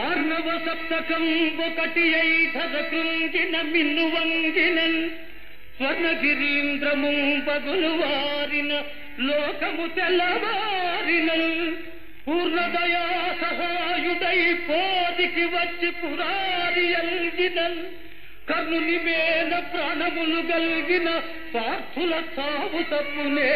ఆర్ణవ సప్తకం ఒకటి ఐధర కృంగిన మిన్ను వంగినన్ స్వర్ణగిరీంద్రము పగులు వారిన లోకము తెల్లవారినల్ పూర్ణదయా సహాయుడై పోదికి వచ్చి పురారి అల్గినల్ కర్ణుని మీద ప్రాణములు గల్గిన పార్థుల సాగు తప్పునే